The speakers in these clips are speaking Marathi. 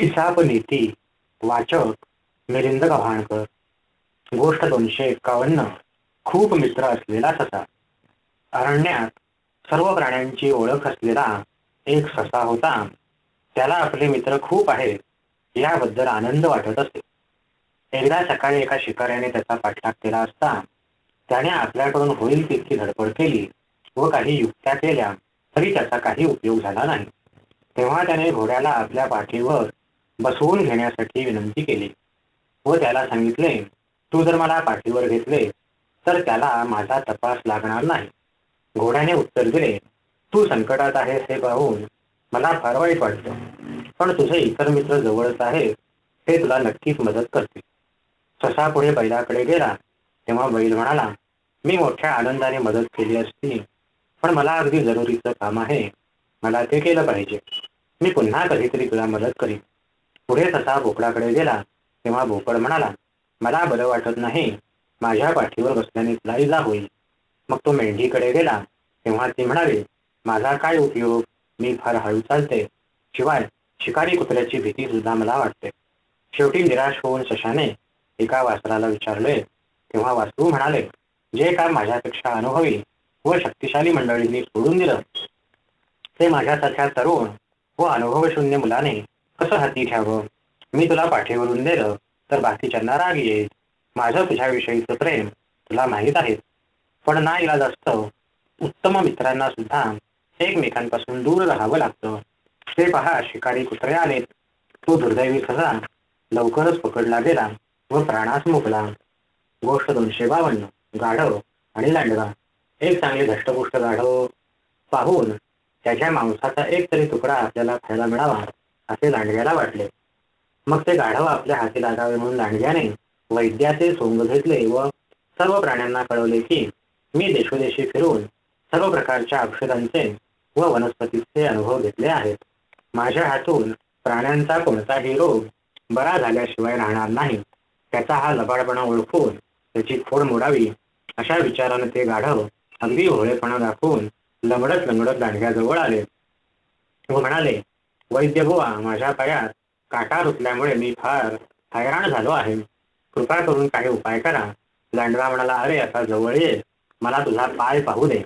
इसाप नीती वाचक मिलिंद गव्हाणकर. गोष्ट दोनशे एक्कावन्न खूप मित्र असलेला ससा अरण्यात सर्व प्राण्यांची ओळख असलेला एक ससा होता. त्याला आपले मित्र खूप आहेत याबद्दल आनंद वाटत असे एकदा सकाळी एका शिकाऱ्याने त्याचा पाठलाग केला असता त्याने आपल्याकडून होईल तितकी धडपड केली व काही युक्त्या केल्या तरी त्याचा काही उपयोग झाला नाही. तेव्हा त्याने घोड्याला आपल्या पाठीवर बसवून घेण्यासाठी विनंती केली. व त्याला सांगितले तू जर मला पाठीवर घेतले तर त्याला माझा तपास लागणार नाही. घोड्याने उत्तर दिले तू संकटात आहेस हे पाहून मला फार वाईट वाटतं. पण तुझे इतर मित्र जवळच आहेत ते तुला नक्कीच मदत करतील. ससा पुढे बैलाकडे गेला तेव्हा बैल म्हणाला मी मोठ्या आनंदाने मदत केली असती पण मला अगदी जरुरीचं काम आहे. मला ते केलं पाहिजे. मी पुन्हा कधीतरी तुला मदत करीन. पुढे तसा भोपळाकडे गेला तेव्हा भोपळ म्हणाला मला बरं वाटत नाही माझ्या पाठीवर बसल्याने तुला इजा होईल. मग तो मेंढीकडे गेला तेव्हा ती म्हणाली माझा काय उपयोग? मी फार हळू चालते. शिवाय शिकारी कुत्र्याची भीती सुद्धा मला वाटते. शेवटी निराश होऊन शशाने एका वासराला विचारले तेव्हा वासरू म्हणाले जे काम माझ्यापेक्षा अनुभवी व शक्तिशाली मंडळींनी सोडून दिलं ते माझ्यासारख्या तरुण व अनुभवशून्य मुलाने कसं हाती घ्यावं? मी तुला पाठीवरून दिलं तर बाकीच्यांना राग येईल. माझं तुझ्याविषयीचं प्रेम तुला माहीत आहे. पण ना इलाज असतं. उत्तम मित्रांना सुद्धा एकमेकांपासून दूर राहावं लागतं. ते पहा शिकारी कुत्रे आलेत. तो दुर्दैवी सजा लवकरच पकडला गेला व प्राणास मुकला. गोष्ट दोनशे बावन्न गाढव आणि लांडगा. एक चांगली धष्टपुष्ट गाढव. पाहून त्याच्या मांसाचा एक तरी तुकडा आपल्याला खायला मिळावा. असे लांडग्याला वाटले. मग ते गाढव आपल्या हाती लागावे म्हणून लांडग्याने वैद्याचे सोंग घेतले व सर्व प्राण्यांना कळवले की मी देशोदेशी फिरून सर्व प्रकारच्या औषधांचे व वनस्पतीचे अनुभव घेतले आहेत. माझ्या हातून प्राण्यांचा कोणताही रोग बरा झाल्याशिवाय राहणार नाही. त्याचा हा लबाडपणा ओळखून त्याची फोड मोडावी अशा विचाराने ते गाढव अगदी भोळेपणा दाखवून लंगडत लंगडत दांडग्याजवळ आले व म्हणाले वैद्य बुवा माझ्या पायात काटा रुतल्यामुळे मी फार हैराण झालो आहे. कृपा करून काही उपाय करा. लांडगा म्हणाला अरे आता जवळ ये. मला तुझा पाय पाहू दे.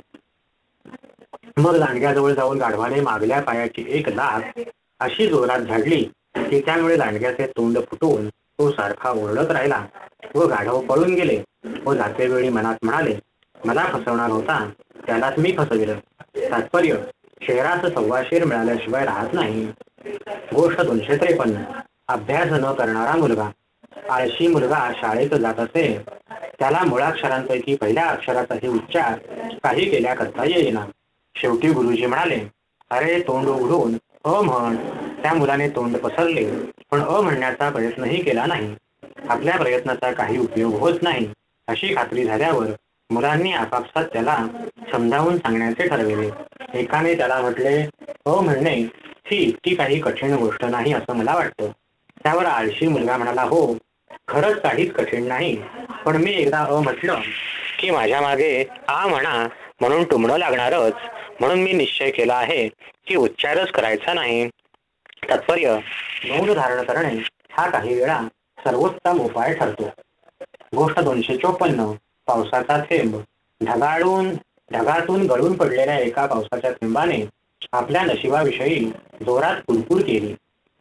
मग लांडग्याजवळ जाऊन गाढवाने मागल्या पायाची एक लाख अशी जोरात झाडली की त्यामुळे लांडग्याचे तोंड फुटून तो सारखा ओरडत राहिला व गाढव पळून गेले व जाते वेळी मनात म्हणाले मला फसवणार होता त्यालाच मी फसविलं. तात्पर्य शहराचं सव्वाशेर मिळाल्याशिवाय राहत नाही. गोष्ट दोनशे त्रेपन्न. अभ्यास न करणारा मुलगा. आळशी मुलगा शाळेत जात असे. त्याला मुळाक्षरांपैकी पहिल्या अक्षराचाही उच्चार काही केल्या करता येईना. शेवटी गुरुजी म्हणाले अरे तोंड उघडून अ म्हण. त्या मुलाने तोंड पसरले पण अ म्हणण्याचा प्रयत्नही केला नाही. आपल्या प्रयत्नाचा काही उपयोग होत नाही. अशी खात्री झाल्यावर मुलांनी आपापसात त्याला समजावून सांगण्याचे ठरविले. एकाने त्याला म्हटले हो, अ म्हणणे ही ती काही कठीण गोष्ट नाही असं मला वाटतं. त्यावर आळशी मुलगा म्हणाला हो खरंच काहीच कठीण नाही. पण मी एकदा अ म्हटलं की माझ्या मागे आ म्हणा म्हणून टुमणं लागणारच. म्हणून मी निश्चय केला आहे की उच्चारच करायचा नाही. तात्पर्य मौन धारण करणे. हा काही वेळा सर्वोत्तम उपाय ठरतो. गोष्ट दोनशे चोपन्न पावसाचा थेंब. ढगाळून ढगातून गळून पडलेल्या एका पावसाच्या थेंबाने आपल्या नशिबाविषयी जोरात कुरकुर केली.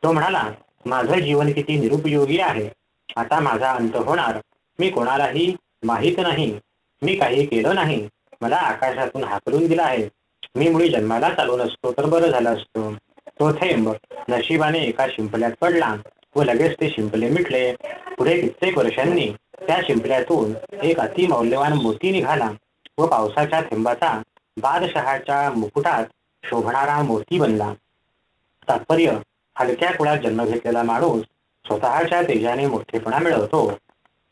तो म्हणाला माझं जीवन किती निरुपयोगी आहे. आता माझा अंत होणार. मी कोणालाही माहीत नाही. मी काही केलं नाही. मला आकाशातून हाकलून दिला आहे. मी मुळी जन्माला चालू नसतो तर बरं झालं असतो. तो थेंब नशिबाने एका शिंपल्यात पडला व लगेच ते शिंपले मिटले. पुढे कित्येक वर्षांनी त्या शिंपल्यातून एक अतिमौल्यवान मोती निघाला. व पावसाच्या थेंबाचा बादशहाच्या मुकुटात शोभणारा मूर्ती बनला तात्पर्य हलक्या कुळात जन्म घेतलेला माणूस स्वतःच्या तेजाने मोठेपणा मिळवतो.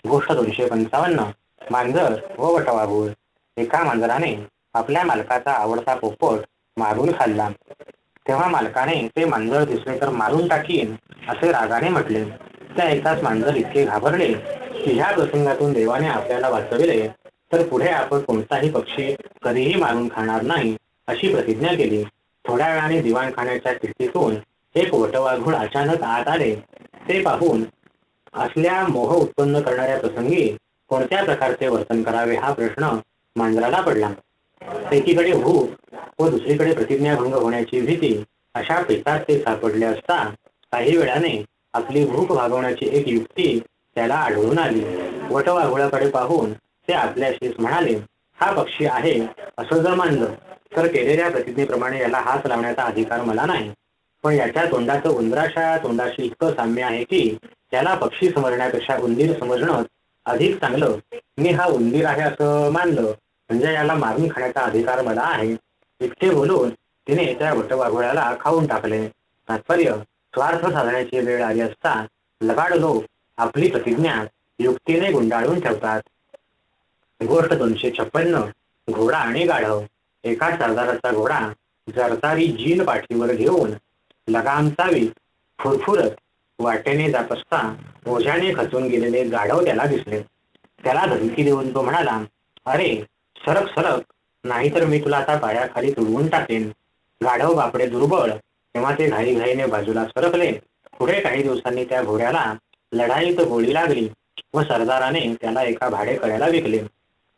गोष्ट दोनशे पंचावन्न मांजर व वटवाघूळ. एका मांजराने आपल्या मालकाचा आवडता पोपट मारून खाल्ला. तेव्हा मालकाने ते मांजर दिसले तर मारून टाकीन असे रागाने म्हटले. त्या एकाच मांजर इतके घाबरले की ह्या प्रसंगातून देवाने आपल्याला वाचविले. तर पुढे आपण कोणताही पक्षी कधीही मारून खाणार नाही अशी प्रतिज्ञा केली. थोड्या वेळाने दिवाणखान्याच्या खिडकीतून एक वटवाघूळ अचानक आत आले. ते पाहून असल्या मोह उत्पन्न करणाऱ्या प्रसंगी कोणत्या प्रकारचे वर्तन करावे हा प्रश्न मांजराला पडला. एकीकडे भूक व दुसरीकडे प्रतिज्ञाभंग होण्याची भीती अशा पेचात ते सापडले असता काही वेळाने आपली भूक भागवण्याची एक युक्ती त्याला आढळून आली. वटवाघुळाकडे पाहून ते आपल्याशीच म्हणाले हा पक्षी आहे असं जर मानलं तर केलेल्या प्रतिज्ञेप्रमाणे याला हात लावण्याचा अधिकार मला नाही. पण याच्या तोंडाचं उंदराच्या तोंडाशी इतकं साम्य आहे की त्याला पक्षी समजण्यापेक्षा उंदीर समजणं अधिक चांगलं. मी हा उंदीर आहे असं मानलं म्हणजे याला मारून खाण्याचा अधिकार मला आहे. इतके बोलून तिने त्या वटवाघोळ्याला खाऊन टाकले. तात्पर्य स्वार्थ साधण्याची वेळ आली असता लगाड लोक आपली प्रतिज्ञा युक्तीने गुंडाळून ठेवतात. गोष्ट दोनशे छप्पन्न घोडा आणि गाढव. एका सरदाराचा घोडा जरदारी जीन पाठीवर घेऊन लगाम चावी फुरफुरत वाटेने जात असता ओझ्याने खचून गेलेले गाढव त्याला दिसले. त्याला धमकी देऊन तो म्हणाला अरे सरक सरक नाहीतर मी तुला आता पायाखाली तुडवून टाकेन. गाढव बापडे दुर्बळ तेव्हा ते घाईघाईने बाजूला सरकले. पुढे काही दिवसांनी त्या घोड्याला लढाईत गोळी लागली व सरदाराने त्याला एका भाडेकड्याला विकले.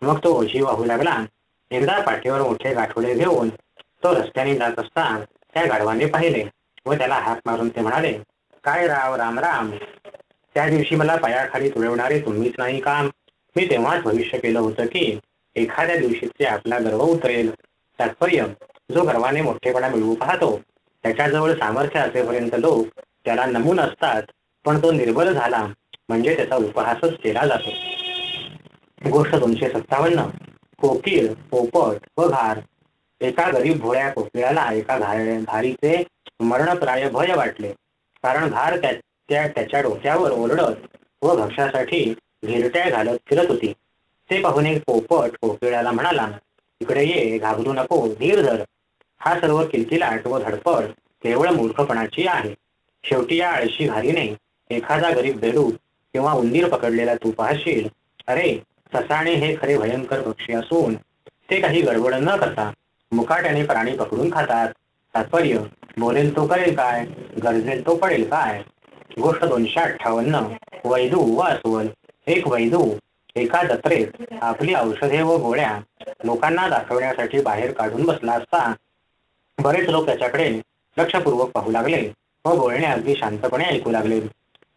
मग तो ओझी वाहू लागला. एकदा पाठीवर मोठे गाठोडे घेऊन तो रस्त्याने जात असता त्या गाढवाने पाहिले व त्याला हात मारून ते म्हणाले काय राव राम राम? त्या दिवशी मला पायाखाली तुळवणारे तुम्हीच नाही का? मी तेव्हाच भविष्य केलं होतं की एखाद्या दिवशी ते आपला गर्व उतरेल. तात्पर्य जो गर्वाने मोठेपणा मिळवू पाहतो त्याच्याजवळ सामर्थ्य असेपर्यंत लोक त्याला नमून असतात पण तो निर्बल झाला. म्हणजे त्याचा उपहासच केला जातो. गोष्ट दोनशे सत्तावन्न कोकीळ पोपट व घार एका गरीब भोळ्या कोकिळाला एका घारीचे मरणप्राय भय वाटले. कारण घार त्या त्याच्या डोक्यावर ओरडत व भक्ष्यासाठी घिरट्या घालत फिरत होती. ते पाहून एक पोपट कोकिळाला म्हणाला इकडे ये घाबरू नको धीर धर. हा सर्व किलकिलाट व धडपड केवळ मूर्खपणाची आहे. शेवटी या आळशी घारीने एखादा गरीब बेडू किंवा उंदीर पकडलेला तू पाहशील अरे ससाणे हे खरे भयंकर पक्षी असून ते काही गडबड न करता मुकाट्याने प्राणी पकडून खातात. तात्पर्य बोलेल तो करेल काय? गरजेल तो पडेल काय? गोष्ट दोनशे अठ्ठावन्न. वैदू व अस्वल. एक वैदू एका जत्रेत आपली औषधे व गोळ्या लोकांना दाखवण्यासाठी बाहेर काढून बसला असता बरेच लोक त्याच्याकडे लक्षपूर्वक पाहू लागले व बोलणे अगदी शांतपणे ऐकू लागले.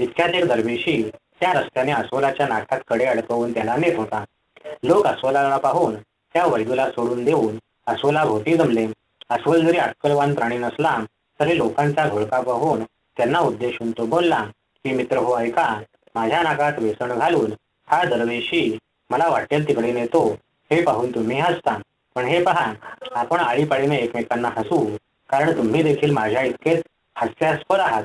इतक्यात एक दरवेशी त्या रस्त्याने अस्वलाच्या नाकात कडे अडकवून त्याला नेत होता. लोक अस्वलाला पाहून त्या वैदूला सोडून देऊन अस्वला भोवती जमले. अस्वल जरी अटकलवान प्राणी नसला तरी लोकांचा घोळका पाहून त्यांना उद्देशून तो बोलला की मित्र हो ऐका. माझ्या नाकात वेसण घालून हा दरवेशी मला वाटेल तिकडे नेतो. हे पाहून तुम्ही हसता. पण हे पहा आपण आळीपाळीने एकमेकांना हसू. कारण तुम्ही देखील माझ्या इतकेच हास्यास्पद आहात.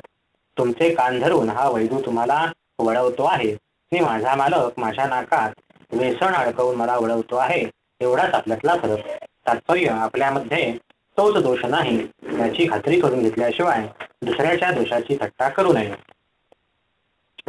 तुमचे कान धरून हा वैदू तुम्हाला वळवतो आहे. मी माझा मालक माझ्या नाकात वेसण अडकवून मला वळवतो आहे. एवढाच आपल्यातला फरक. तात्पर्य आपल्यामध्ये तोच दोष नाही. याची खात्री करून घेतल्याशिवाय दुसऱ्याच्या दोषाची थट्टा करू नये.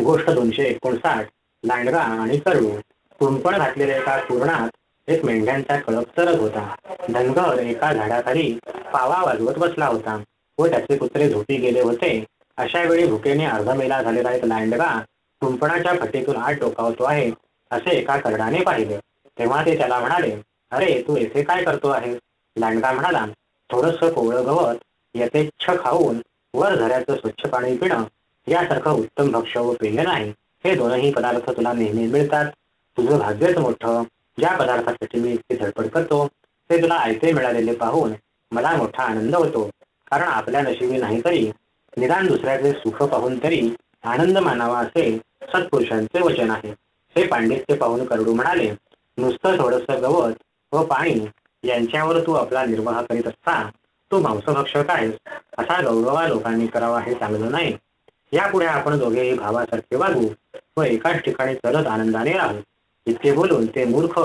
गोष्ट दोनशे एकोणसाठ लांडगा आणि करडू कुंपण घातलेल्या एका पूर्णात एक मेंढ्यांचा कळप चरत होता. धनगर एका झाडाखाली पावा वाजवत बसला होता. व त्याचे कुत्रे झोपी गेले होते. अशा वेळी भुकेने अर्धमेला झालेला एक लांडगा कुंपणाच्या फटीतून हात डोकावतो आहे असे एका करडाने पाहिले. तेव्हा ते त्याला म्हणाले अरे तू येथे काय करतो आहे? लांडगा म्हणाला थोडस कोवळं गवत यथेच्छ खाऊन वर झऱ्याचं स्वच्छ पाणी पिणं यासारखं उत्तम भक्ष्य व पेय नाही. हे दोनही पदार्थ तुला नेहमी मिळतात. तुझं भाग्यच मोठं. ज्या पदार्थासाठी मी इतकी धडपड करतो ते तुला आयते मिळालेले पाहून मला मोठा आनंद होतो. कारण आपल्या नशिबी नाही तरी निदान दुसऱ्याचे सुख पाहून तरी आनंद मानावा असे सत्पुरुषांचे वचन आहे. हे पांडित्य पाहून करडू म्हणाले नुसतं थोडस गवत व पाणी यांच्यावर तू आपला निर्वाह करीत असता तू मांसभक्षक आहेस असा गौरवा लोकांनी करावा हे चांगलं नाही. यापुढे आपण दोघेही भावासारखे वागू व एकाच ठिकाणी चलत आनंदाने राहू. इतके बोलून ते मूर्ख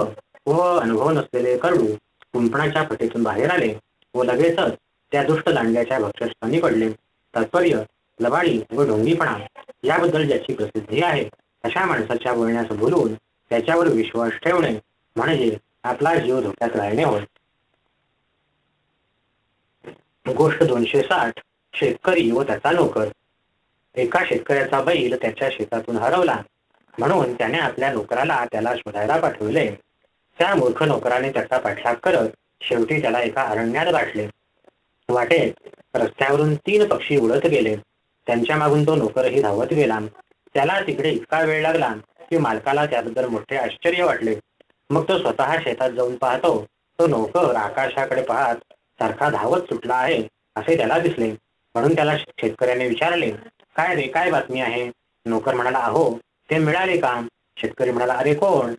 व अनुभव नसलेले करडू कुंपणाच्या फटीतून बाहेर आले व लगेचच त्या दुष्ट दांड्याच्या भक्षस्थानी पडले. तात्पर्य लबाडी व ढोंगीपणा याबद्दल ज्याची प्रसिद्धी आहे अशा माणसाच्या बोलण्यास बोलून त्याच्यावर विश्वास ठेवणे म्हणजे आपला जीव धोक्यात राहणे होय. गोष्ट दोनशे साठ. शेतकरी व त्याचा नोकर. एका शेतकऱ्याचा बैल त्याच्या शेतातून हरवला. म्हणून त्याने आपल्या नोकराला त्याला शोधायला पाठवले. त्या मूर्ख नोकराने त्याचा पाठलाग करत शेवटी त्याला एका अरण्यात गाठले. वाटेत रस्त्यावरून तीन पक्षी उडत गेले. त्यांच्या मागून तो नोकरही धावत गेला. त्याला तिकडे इतका वेळ लागला की मालकाला त्याबद्दल मोठे आश्चर्य वाटले. मग तो स्वतः शेतात जाऊन पाहतो तो नोकर आकाशाकडे पाहत सारखा धावत सुटला आहे असे त्याला दिसले. म्हणून त्याला शेतकऱ्याने विचारले काय रे काय बातमी आहे? नोकर म्हणाला अहो ते मिळाले का? शेतकरी म्हणाला अरे कोण?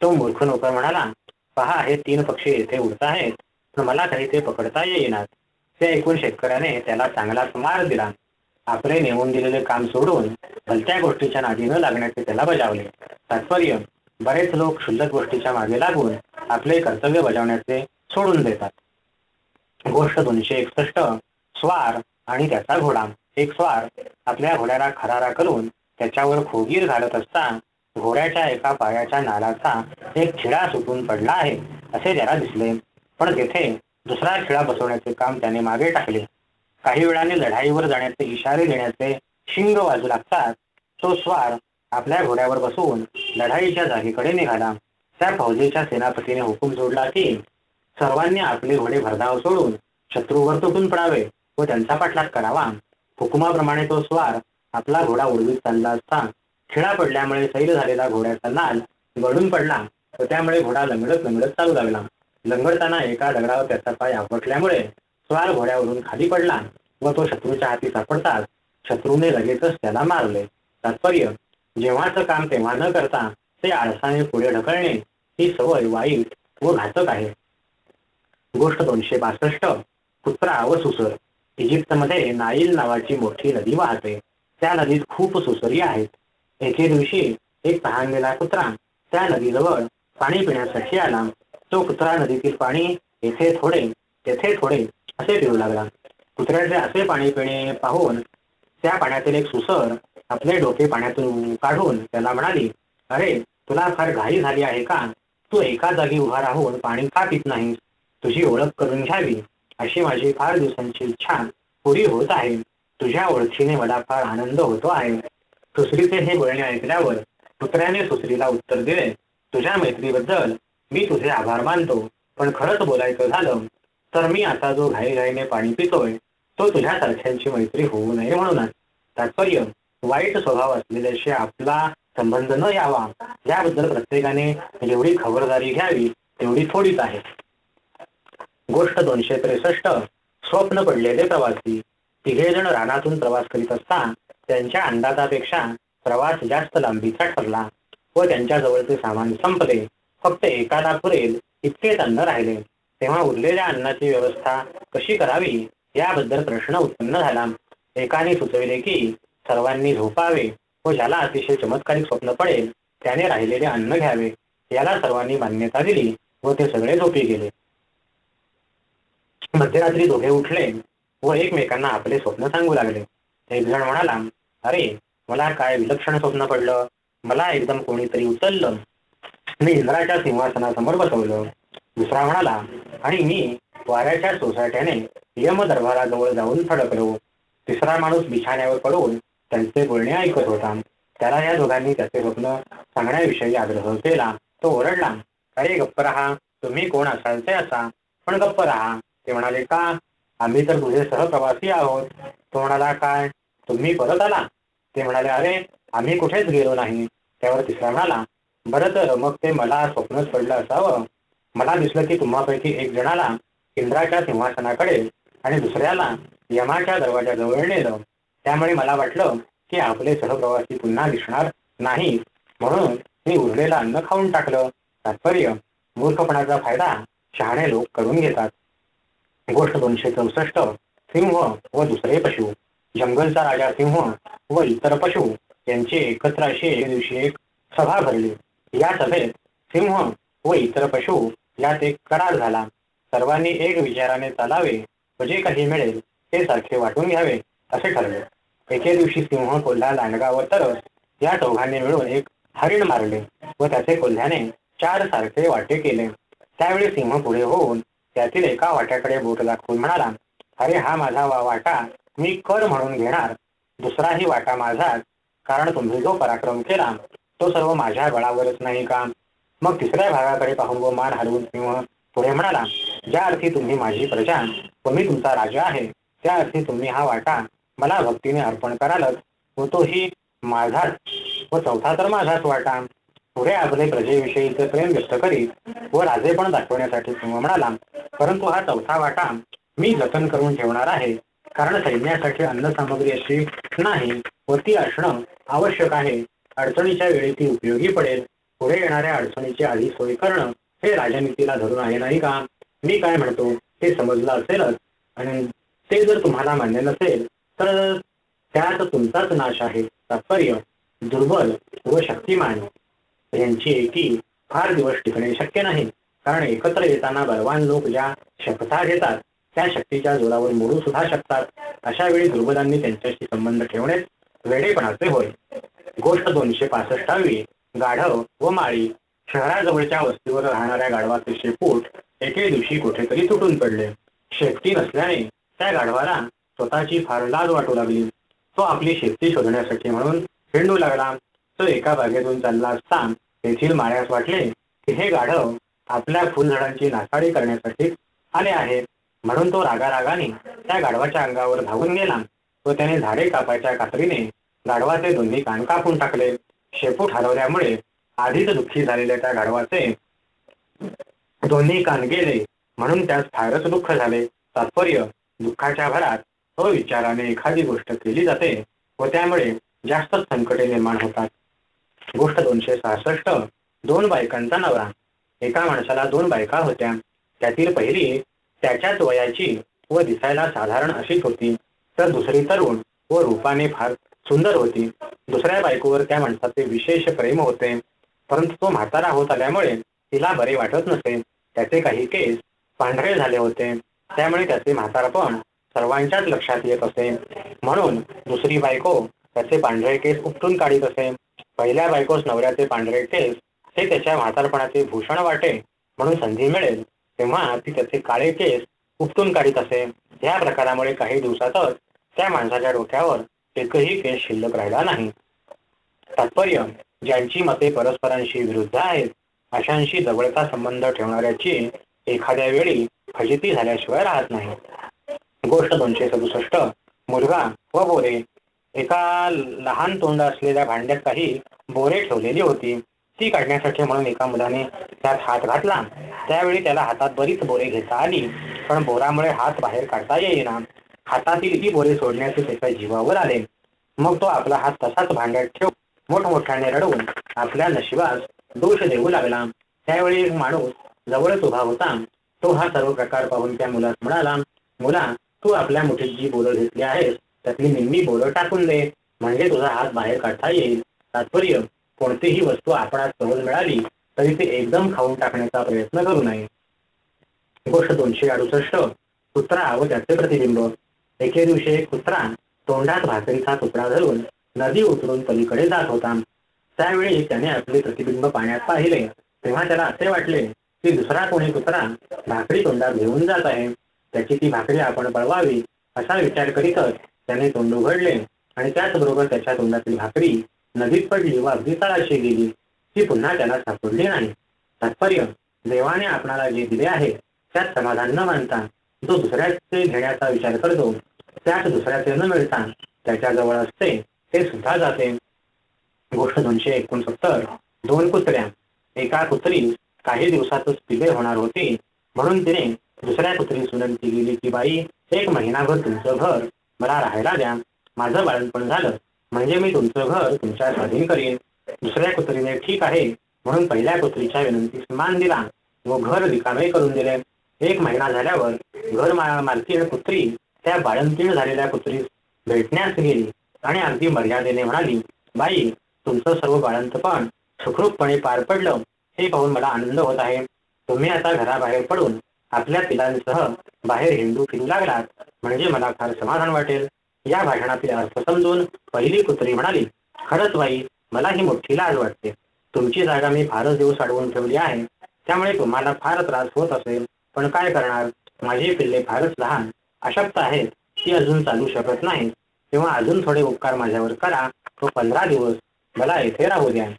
तो मूर्ख नोकर म्हणाला पहा हे तीन पक्षी येथे उडत आहेत पण मला काही ते पकडता येईनात. ते ऐकून शेतकऱ्याने त्याला चांगलाच मार दिला. आपले नेमून दिलेले काम सोडून भलत्या गोष्टीच्या नादी न लागण्याचे त्याला बजावले. तात्पर्य बरेच लोक क्षुल्लक गोष्टीच्या मागे लागून आपले कर्तव्य बजावण्याचे सोडून देतात. गोष्ट दोनशे एकसष्ट स्वार आणि त्याचा घोडा. एक स्वार आपल्या घोड्याला खरारा करून त्याच्यावर खोगीर घालत असता घोड्याच्या एका पायाच्या नालाचा एक खिळा सुटून पडला आहे असे त्याला दिसले. पण तेथे दुसरा खिळा बसवण्याचे काम त्याने मागे टाकले काही वेळाने लढाईवर जाण्याचे इशारे देण्याचे शिंग वाजू लागतात. तो स्वार आपल्या घोड्यावर बसून लढाईच्या जागेकडे निघाला. त्या फौजेच्या सेनापतीने हुकूम जोडला की सर्वांनी आपले घोडे भरधाव सोडून शत्रूवर तुटून पडावे व त्यांचा पाठलाग करावा. हुकुमाप्रमाणे तो स्वार आपला घोडा उडवीत चालला असता. खिळा पडल्यामुळे सैल झालेला घोड्याचा नाल गळून पडला व त्यामुळे घोडा लंगडत लंगडत चालू लागला. लंगडताना एका दगडावर त्याचा पाय आपटल्यामुळे स्वार घोड्यावरून खाली पडला व तो शत्रूच्या हाती सापडताच शत्रूने लगेचच त्याला मारले. तात्पर्य जेव्हाचं काम तेव्हा न करता ते आळसाने पुढे ढकलणे ही सवय वाईट व घातक आहे. गोष्ट दोनशे बासष्ट कुत्रा व सुसर. इजिप्तमध्ये नाईल नावाची मोठी नदी वाहते. त्या नदीत खूप सुसरी आहेत. एके दिवशी एक तहानलेला कुत्रा त्या नदीजवळ पाणी पिण्यासाठी आला. तो कुत्रा नदीतील पाणी येथे थोडे तेथे थोडे असे देऊ लागला. कुत्र्याचे असे पाणी पिणे पाहून त्या पाण्यातील एक सुसर आपले डोके पाण्यातून काढून त्याला म्हणाली अरे तुला फार घाई झाली आहे का? तू एका जागी उभा राहून पाणी का पित नाहीस? तुझी ओळख करून घ्यावी. अशी माझी फार दिवसांची इच्छा पुरी होत आहे. तुझ्या ओळखीने मला फार आनंद होतो आहे. सुसरीचे हे बोलणे ऐकल्यावर कुत्र्याने सुसरीला उत्तर दिले तुझ्या मैत्रीबद्दल मी तुझे आभार मानतो पण खरंच बोलायचं झालं तर मी आता जो घाईघाईने पाणी पितोय तो तुझ्यासारख्यांची मैत्री होऊ नये म्हणूनच तात्पर्य वाईट स्वभाव असलेल्याशी आपला संबंध न यावा याबद्दल प्रत्येकाने जेवढी खबरदारी घ्यावी तेवढी थोडीच आहे. गोष्ट दोनशे त्रेसष्ट स्वप्न पडलेले प्रवासी. तिघे जण रानातून प्रवास करीत असता त्यांच्या अंदाजापेक्षा प्रवास जास्त लांबीचा ठरला व त्यांच्या जवळचे सामान संपले. फक्त एकाला पुरेल इतकेच अन्न राहिले. तेव्हा उरलेल्या अन्नाची व्यवस्था कशी करावी याबद्दल प्रश्न उत्पन्न झाला. एकाने सुचविले की सर्वांनी झोपावे व ज्याला अतिशय चमत्कारिक स्वप्न पडेल त्याने राहिलेले अन्न घ्यावे. याला सर्वांनी मान्यता दिली व ते सगळे झोपी गेले. मध्यरात्री दोघे उठले व एकमेकांना आपले स्वप्न सांगू लागले. एक जण म्हणाला अरे मला काय विलक्षण स्वप्न पडलं? मला एकदम कोणीतरी उचललं. मी इंद्राच्या सिंहासनासमोर बसवलं. दुसरा म्हणाला आणि मी वाऱ्याच्या सोसायट्याने यम दरबाराजवळ जाऊन फडकलो तिसरा माणूस बिछाण्यावर पडून त्यांचे बोलणे ऐकत होता. त्याला या दोघांनी त्याचे स्वप्न सांगण्याविषयी आग्रह केला. तो ओरडला अरे गप्प राहा तुम्ही कोण असाल ते असा. पण गप्प राहा. ते म्हणाले का? आम्ही तर तुझे सहप्रवासी आहोत. तो म्हणाला काय? तुम्ही परत आला? ते म्हणाले अरे आम्ही कुठेच गेलो नाही. त्यावर तिसरा म्हणाला बरं तर मग ते मला स्वप्नच पडलं असावं. मला दिसलं की तुम्हापैकी एक जणाला इंद्राच्या सिंहासनाकडे आणि दुसऱ्याला यमाच्या दरवाजाजवळ नेलं त्यामुळे मला वाटलं की आपले सहप्रवासी पुन्हा दिसणार नाही. म्हणून मी उरलेलं अन्न खाऊन टाकलं. तात्पर्य मूर्खपणाचा फायदा शहाणे लोक करून घेतात. गोष्ट दोनशे चौसष्ट सिंह व दुसरे पशु. जंगलचा राजा सिंह व इतर पशु यांची एकत्र अशी एक दिवशी एक सभा भरली. या सभेत सिंह व इतर पशु यात एक करार झाला. सर्वांनी एक विचाराने चालावे व जे काही मिळेल ते सारखे वाटून घ्यावे असे ठरले. एके दिवशी सिंह कोल्हा लांडगा तरस या दोघांनी मिळून एक हरिण मारले व त्याचे कोल्ह्याने चार सारखे वाटे केले. त्यावेळी सिंह पुढे होऊन त्यातील एका वाट्याकडे बोट दाखवून म्हणाला अरे हा माझा वा वाटा मी कर म्हणून घेणार. दुसराही वाटा माझाच कारण तुम्ही जो पराक्रम केला तो सर्व माझ्या बळावरच नाही का? मग तिसऱ्या भागाकडे पाहून व मान हलवून सिंह पुढे म्हणाला ज्या अर्थी तुम्ही माझी प्रजा व मी तुमचा राजा आहे त्या अर्थी तुम्ही हा वाटा मला भक्तीने अर्पण करालच व तोही माझाच व चौथा तर माझाच वाटा. पुढे आपले प्रजेविषयीचे प्रेम व्यक्त करीत व राजेपण दाखवण्यासाठी सिंह म्हणाला परंतु हा चौथा वाटा मी जतन करून ठेवणार आहे कारण सैन्यासाठी अन्न सामग्री अशी नाही व ती असणं आवश्यक आहे. अडचणीच्या वेळी ती उपयोगी पडेल. पुढे येणाऱ्या अडचणीची आधी सोय करणं हे राजनीतीला धरून आहे नाही का? मी काय म्हणतो ते समजलं असेलच. आणि ते जर तुम्हाला मान्य नसेल तर त्यात तुमचाच नाश आहे तात्पर्य. दुर्बल व शक्तिमान यांची एकी फार दिवस टिकणे शक्य नाही. कारण एकत्र येताना बलवान लोक ज्या शपथा घेतात त्या शक्तीच्या जोरावर मोडू सुद्धा शकतात. अशा वेळी दुर्बलांनी त्यांच्याशी संबंध ठेवणे वेडेपणाचे होय. गोष्ट दोनशे पासष्टावी गाढव व माळी शहराजवळच्या वस्तीवर राहणाऱ्या गाढवाचे शेपूट एके दिवशी कुठेतरी तुटून पडले. शेपटी नसल्याने त्या गाढवाला स्वतःची फार लाज वाटू लागली. तो आपली शेपटी शोधण्यासाठी म्हणून हिंडू लागला. तो एका बागेतून चालला असता तेथील माळ्यास वाटले की हे गाढव आपल्या फुलझाडांची नासाडी करण्यासाठी आले आहेत. म्हणून तो रागारागाने त्या गाढवाच्या अंगावर धावून गेला व त्याने झाडे कापायच्या कात्रीने गाढवाचे दोन्ही कान कापून टाकले. शेपूट हरवल्यामुळे आधीच दुःखी झालेल्या त्या गाढवाचे दोन्ही कान गेले. म्हणून त्यास फारच दुःख झाले. तात्पर्य दुःखाच्या भरात अविचाराने एखादी गोष्ट केली जाते व त्यामुळे जास्त संकटे निर्माण होतात. गोष्ट दोनशे सहासष्ट दोन बायकांचा नवरा. एका माणसाला दोन बायका होत्या. त्यातील पहिली त्याच्याच वयाची व दिसायला साधारण अशीच होती. तर दुसरी तरुण व रूपाने फार सुंदर होती. दुसऱ्या बायकोवर त्या माणसाचे विशेष प्रेम होते. परंतु तो म्हातारा होत आल्यामुळे तिला बरे वाटत नसे. त्याचे काही केस पांढरे झाले होते. त्यामुळे त्याचे म्हातारपण सर्वांच्याच लक्षात येत असे. म्हणून दुसरी बायको त्याचे पांढरे केस उपटून काढीत असे. पहिल्या बायकोस नवऱ्याचे पांढरे केस हे त्याच्या म्हातारपणाचे भूषण वाटे म्हणून संधी मिळेल. तेव्हा ती त्याचे काळे केस उपटून काढीत असे. या प्रकारामुळे काही दिवसातच त्या माणसाच्या डोक्यावर एकही केस शिल्लक राहिला नाही. तात्पर्य ज्यांची मते परस्परांशी विरुद्ध आहेत अशांशी जवळचा संबंध ठेवणाऱ्याची एखाद्या वेळी फजिती झाल्याशिवाय राहत नाही. गोष्ट दोनशे सदुसष्ट मुलगा व बोरे. एका लहान तोंड असलेल्या भांड्यात काही बोरे ठेवलेली होती. ती काढण्यासाठी म्हणून एका मुलाने त्यात हात घातला. त्यावेळी त्याला हातात बरीच बोरे घेता आली पण बोरामुळे हात बाहेर काढता येईना. हातातील ही बोरे सोडण्याचे त्याच्या जीवावर आले. मग तो आपला हात तसाच भांड्यात ठेवून मोठमोठ्याने रडवून आपल्या नशिबास दोष देऊ लागला. त्यावेळी एक माणूस जवळच उभा होता. तो हा सर्व प्रकार पाहून त्या मुलास म्हणाला मुला तू आपल्या मुठीत जी बोलं घेतली आहेस त्यातली निम्मी बोलं टाकून दे. म्हणजे तुझा हात बाहेर काढता येईल. तात्पर्य कोणतीही वस्तू आपणास सहज मिळाली तरी ते एकदम खाऊन टाकण्याचा प्रयत्न करू नये. गोष्ट दोनशे अडुसष्ट. कुत्रा व त्याचे प्रतिबिंब. एके दिवशी एक कुत्रा तोंडात भाकरीचा तुकडा धरून नदी उतरून पलीकडे जात होता. त्यावेळी त्याने आपले प्रतिबिंब पाण्यात पाहिले. तेव्हा त्याला असे वाटले की दुसरा कोणी कुत्रा भाकरी तोंडात घेऊन जात आहे. त्याची ती भाकरी आपण पळवावी असा विचार करीतच त्याने तोंड उघडले आणि त्याचबरोबर त्याच्या तोंडातील भाकरी नदीत पडली व अगदी तळाशी गेली. ती पुन्हा त्याला सापडली नाही. तात्पर्य देवाने आपणाला जे दिले आहे त्यात समाधान न मानता जो दुसऱ्याचे घेण्याचा विचार करतो त्यात दुसऱ्याचे न मिळता त्याच्याजवळ असते ते सुद्धा जाते. गोष्ट दोनशे एकोणसत्तर. दोन कुत्र्या एका कुत्री काही दिवसातच पिले होणार होती. म्हणून तिने दुसऱ्या कुत्रीस विनंती केली की बाई एक महिनाभर तुमचं घर मला राहायला द्या. माझं बाळणपण झालं म्हणजे मी तुमचं घर तुमच्या स्वाधीन करीन. दुसऱ्या कुत्रीने ठीक आहे म्हणून पहिल्या कुत्रीच्या विनंतीस मान दिला. व घर रिकामे करून दिले. एक महिना झाल्यावर घर मालकीण कुत्री त्या बाळंतीण झालेल्या कुत्रीस भेटण्यास गेली. आणि अगदी मर्यादेने म्हणाली बाई तुमचं सर्व बाळंतपण सुखरूपपणे पार पडलं हे पाहून मला आनंद होत आहे. तुम्ही आता घराबाहेर पडून आपल्या पिलांसह बाहेर हिंदू फिरू लागलात म्हणजे मला फार समाधान वाटेल. या भाषणातील अर्थ समजून पहिली कुत्री म्हणाली खरंच बाई मला ही मोठी लाज वाटते. तुमची जागा मी फारच दिवस अडवून ठेवली आहे. त्यामुळे तुम्हाला फार त्रास होत असेल. पण काय करणार? माझी पिल्ले फारच लहान अशक्त आहेत ती अजून चालू शकत नाही तेव्हा अजून थोडे उपकार माझ्यावर करा. तो पंधरा दिवस मला येथे राहू द्या.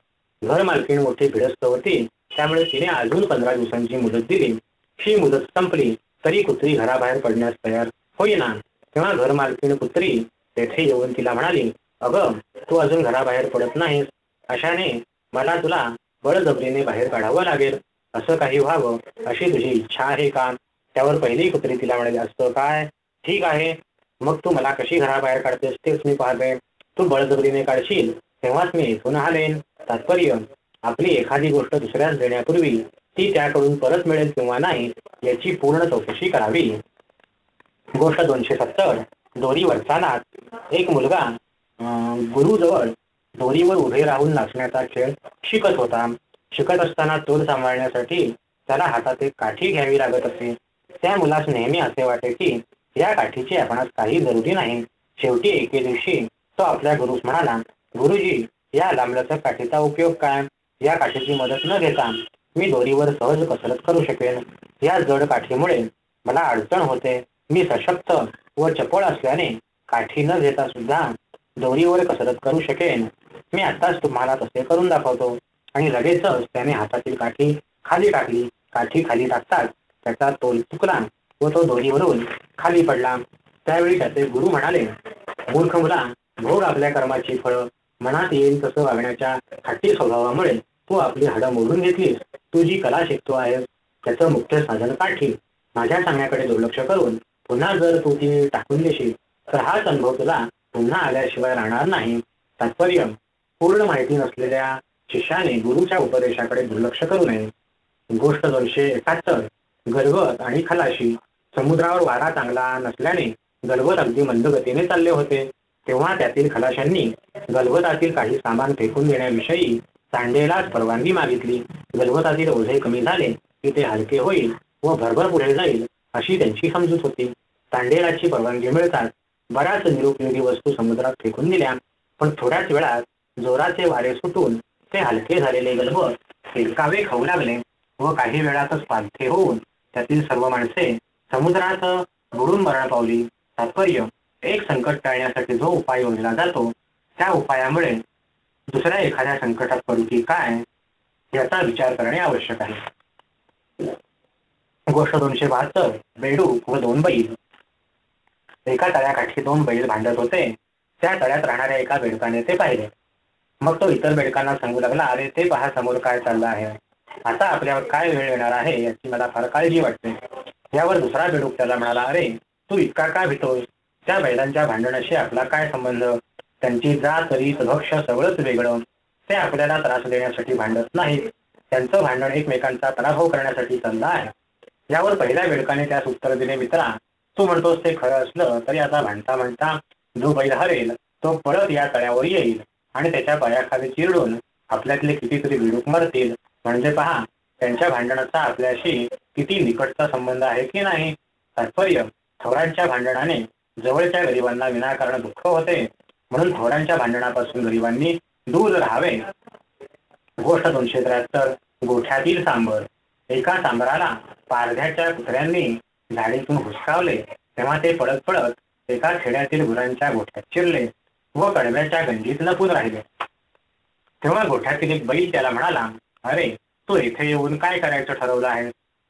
घर मालकीण मोठी भिडस्त होती. त्यामुळे तिने अजून पंधरा दिवसांची मुदत दिली. ही मुदत संपली. तरी कुत्री घराबाहेर पडण्यास तयार होईना. तेव्हा घर मालकीण कुत्री तेथे येऊन तिला म्हणाली अगं तू अजून घराबाहेर पडत नाहीस. अशाने मला तुला बळजबरीने बाहेर काढावं लागेल. असं काही व्हावं अशी तुझी इच्छा आहे का? त्यावर पहिली कुत्री तिला म्हणाली असतं काय? ठीक आहे. मग तू मला कशी घराबाहेर काढतेस तेच मी पाहते. तू बळजबरीने काढशील तेव्हाच मी इथून हालेन तात्पर्य आपली एखादी गोष्ट दुसऱ्यास देण्यापूर्वी ती त्याकडून परत मिळेल किंवा नाही याची पूर्ण चौकशी करावी. गोष्ट दोनशे सत्तर दोरीवरचा नाच एक मुलगा गुरुजवळ दोरीवर उभे राहून नाचण्याचा खेळ शिकत होता. शिकत असताना चूल सांभाळण्यासाठी त्याला हातात एक काठी घ्यावी लागत असे. त्या मुलास नेहमी असे वाटे की या काठीची आपणास काही जरुरी नाही. शेवटी एके दिवशी तो आपल्या गुरुस म्हणाला गुरुजी या लांबल्याच्या काठीचा उपयोग काय? या काठीची मदत न घेता मी दोरीवर सहज कसरत करू शकेन. या जड काठीमुळे मला अडचण होते. मी सशक्त व चपळ असल्याने काठी न घेता सुद्धा दोरीवर कसरत करू शकेन. मी आताच तुम्हाला तसे करून दाखवतो. आणि लगेचच त्याने हातातील काठी खाली टाकली. काठी खाली टाकताच त्याचा तोल तुकला व तो दोरीवरून खाली पडला. त्यावेळी त्याचे गुरु म्हणाले मूर्ख मुला भोग आपल्या कर्माची फळं. मनात येईल तसं वागण्याच्या खाटी स्वभावामुळे तू आपली हाडं मोडून घेतलीस. तू जी कला शिकतो आहेस. त्याचं मुख्य साधन काठी माझ्या सांगण्याकडे दुर्लक्ष करून पुन्हा जर तू ती टाकून देशील तर हाच अनुभव तुला पुन्हा आल्याशिवाय राहणार नाही. तात्पर्य पूर्ण माहिती नसलेल्या शिष्याने गुरुच्या उपदेशाकडे दुर्लक्ष करू नये. गोष्ट दोनशे एकाहत्तर गलवत आणि खलाशी. समुद्रावर वारा चांगला नसल्याने गलवत अगदी मंदगतीने चालले होते. तेव्हा त्यातील खलाशांनी गलवतातील काही सामान फेकून देण्याविषयी तांडेलाच परवानगी मागितली. गलवतातील ओझे कमी झाले की ते हलके होईल व भरभर पुढे जाईल अशी त्यांची समजूत होती. तांडेलाची परवानगी मिळताच बऱ्याच निरुपयोगी वस्तू समुद्रात फेकून दिल्या. पण थोड्याच वेळात जोराचे वारे सुटून ते हलके झालेले गलबत हिरकावे खाऊ लागले व काही वेळातच पालथे होऊन त्यातील सर्व माणसे समुद्रात बुडून मरण पावली. तात्पर्य एक संकट टाळण्यासाठी जो उपाय योजला जातो त्या उपायामुळे दुसऱ्या एखाद्या संकटात पडू की काय याचा विचार करणे आवश्यक आहे. गोष्ट दोनशे बहात्तर बेडूक व दोन बैल. एका तळ्याकाठी दोन बैल भांडत होते. त्या तळ्यात राहणाऱ्या एका बेडकाने ते पाहिले. मग तो इतर बेडकांना सांगू लागला अरे ते पहा समोर काय चाललं आहे. आता आपल्यावर काय वेळ येणार आहे याची मला फार काळजी वाटते. यावर दुसरा बेडूक त्याला म्हणाला अरे तू इतका का भितोस? त्या बैलांच्या भांडणाशी आपला काय संबंध? त्यांची जात रीत भक्ष सगळंच वेगळं. ते आपल्याला त्रास देण्यासाठी भांडत नाहीत. त्यांचं भांडण एकमेकांचा पराभव करण्यासाठी चाललं आहे. यावर पहिल्या बेडकाने त्यास उत्तर दिले मित्रा तू म्हणतोस ते खरं असलं तरी आता म्हणता म्हणता जो बैल हरेल तो पळत या तळ्यावर येईल. आणि त्याच्या पायाखाली चिरडून आपल्यातले कितीतरी विडूक मरतील. म्हणजे पहा त्यांच्या भांडणाचा आपल्याशी किती निकटचा संबंध आहे की नाही? तात्पर्य थोरांच्या भांडणाने जवळच्या गरिबांना विनाकारण दुःख होते. म्हणून थोरांच्या भांडणापासून गरिबांनी दूर राहावे. गोष्ट दोनशे त्र्याहत्तर गोठ्यातील सांबर. एका सांबराला पारध्याच्या कुत्र्यांनी झाडीतून हुसकावले. तेव्हा ते पडत पडत एका खेड्यातील गुरांच्या गोठ्यात चिरले. व कडव्याच्या गंजीत लपून राहिले. तेव्हा गोठ्यातील एक बैल त्याला म्हणाला अरे तू इथे येऊन काय करायचं ठरवलं आहे?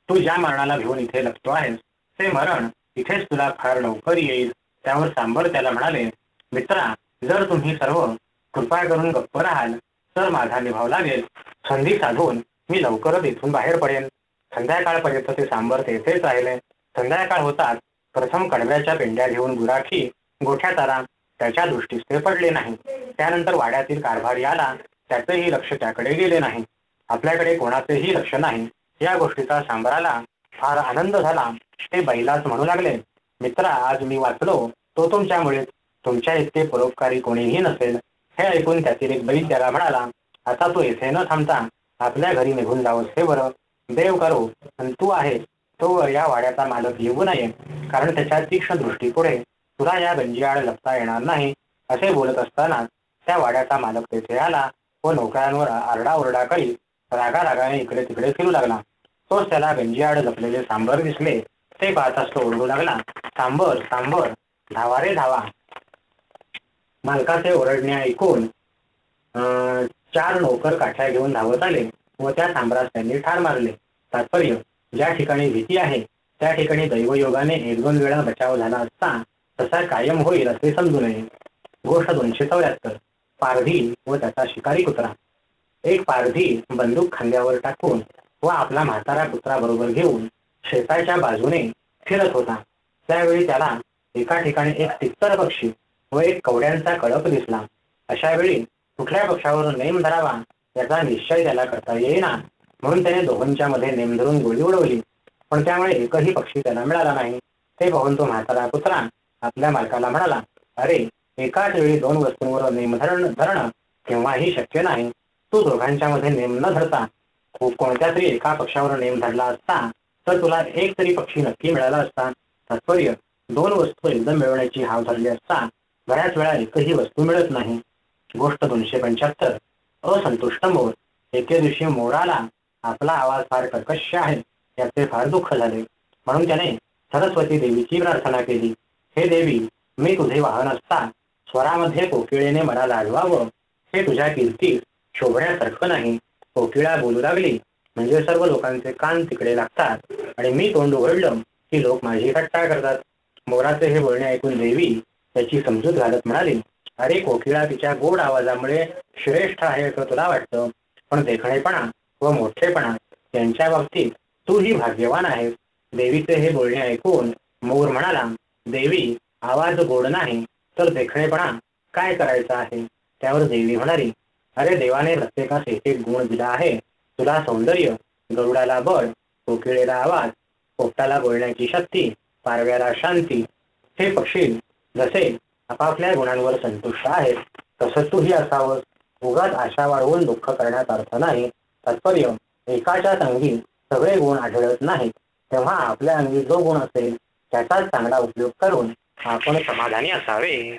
तू ज्या मरणाला घेऊन इथे लपतो आहेस ते मरण इथेच तुला फार लवकर येईल. त्यावर सांबर त्याला म्हणाले मित्रा जर तुम्ही सर्व कृपा करून गप्प राहाल तर माझा निभाव लागेल. संधी साधून मी लवकरच इथून बाहेर पडेन. संध्याकाळपर्यंत ते सांबर तेथेच राहिले. संध्याकाळ होताच प्रथम कडव्याच्या पेंड्या घेऊन गुराखी गोठ्यात आला त्याच्या दृष्टीस ते पडले नाही. त्यानंतर वाड्यातील कारभारी आला त्याचेही लक्ष त्याकडे गेले नाही. आपल्याकडे कोणाचेही लक्ष नाही. या गोष्टीचा सांबराला फार आनंद झाला. ते बैलाच म्हणू लागले मित्रा आज मी वाचलो. तो तुमच्यामुळे तुमच्या इतके परोपकारी कोणीही नसेल. हे ऐकून त्यातील एक बैल त्याला म्हणाला आता तू येथे न थांबता आपल्या घरी निघून जावंस हे बरं. देव करो. आणि तू आहे तो या वाड्याचा मालक येऊ नये. कारण त्याच्या तीक्ष्ण दृष्टीपुढे तुला या गंजीआड लपता येणार नाही असे बोलत असताना त्या वाड्याचा मालक तेथे आला व नोकऱ्यांवर आरडाओरडा करीत रागा रागाने इकडे तिकडे फिरू लागला. तोच त्याला गंजीआड लपलेले सांबर दिसले. ते पाहताच तो ओरडू लागला सांबर सांबर धावा रे धावा. मालकाचे ओरडणे ऐकून अं, चार नोकर काठ्या घेऊन धावत आले व त्या साम्राज्यांनी ठार मारले. तात्पर्य ज्या ठिकाणी भीती आहे त्या ठिकाणी दैवयोगाने एक दोन वेळा बचाव झाला असता तसा कायम होईल असे समजू नये. गोष्ट दोनशे चौऱ्याहत्तर. पारधी व त्याचा शिकारी कुत्रा. एक पारधी बंदूक खांद्यावर टाकून व आपला म्हातारा कुत्रा घेऊन शेताच्या बाजूने फिरत होता. त्यावेळी त्याला एका ठिकाणी एक तित्तर पक्षी व एक कवड्यांचा कळप दिसला. अशा वेळी कुठल्या पक्षावर नेम धरावा याचा निश्चय त्याला करता येईना. म्हणून त्याने दोघांच्या मध्ये नेम धरून गोळी उडवली. पण त्यामुळे एकही पक्षी त्याला मिळाला नाही. ते पाहून तो म्हातारा कुत्रा आपल्या मालकाला म्हणाला अरे एकाच वेळी दोन वस्तूंवर नेम धरण धरणं केव्हाही शक्य नाही. तू दोघांच्या मध्ये नेम न धरता खूप कोणत्या तरी एका पक्षावर नेम धरला असता तर तुला एक तरी पक्षी नक्की मिळाला असता. तात्पर्य दोन वस्तू एकदम मिळवण्याची हाव धरली असता बऱ्याच वेळा एकही वस्तू मिळत नाही. गोष्ट दोनशे पंच्याहत्तर. असंतुष्ट मोर. एके दिवशी मोराला आपला आवाज फार कर्कश आहे याचे फार दुःख झाले. म्हणून त्याने सरस्वती देवीची प्रार्थना केली. हे देवी मी तुझे वाहन असता स्वरामध्ये कोकिळेने मला लाजवावं. हे तुझ्या कीर्ती शोभण्यासारखं नाही. कोकिळा बोलू लागली. म्हणजे सर्व लोकांचे कान तिकडे लागतात. आणि मी तोंड उघडलं की लोक माझी थट्टा करतात. मोराचे हे बोलणे ऐकून देवी त्याची समजूत घालत म्हणाली अरे कोकिळा तिच्या गोड आवाजामुळे श्रेष्ठ आहे असं तुला वाटतं. पण देखणेपणा व मोठेपणा यांच्या बाबतीत तू ही भाग्यवान आहेस. देवीचे हे बोलणे ऐकून मोर म्हणाला देवी आवाज गोड नाही तर देखणेपणा काय करायचा आहे? त्यावर देवी म्हणाली अरे देवाने प्रत्येकास एक एक गुण दिला आहे. तुला सौंदर्य गरुडाला बळ कोकिळेला आवाज पोपटाला बोलण्याची शक्ती पारव्याला शांती हे पक्षी जसे आपापल्या गुणांवर संतुष्ट आहेत तसंच तूही असावं उगाच आशा वाढवून दुःख करण्यात अर्थ नाही. तात्पर्य एकाच्याच अंगी सगळे गुण आढळत नाहीत. तेव्हा आपल्या अंगी जो गुण असेल त्याचा चांगला उपयोग करून आपण समाधानी असावे.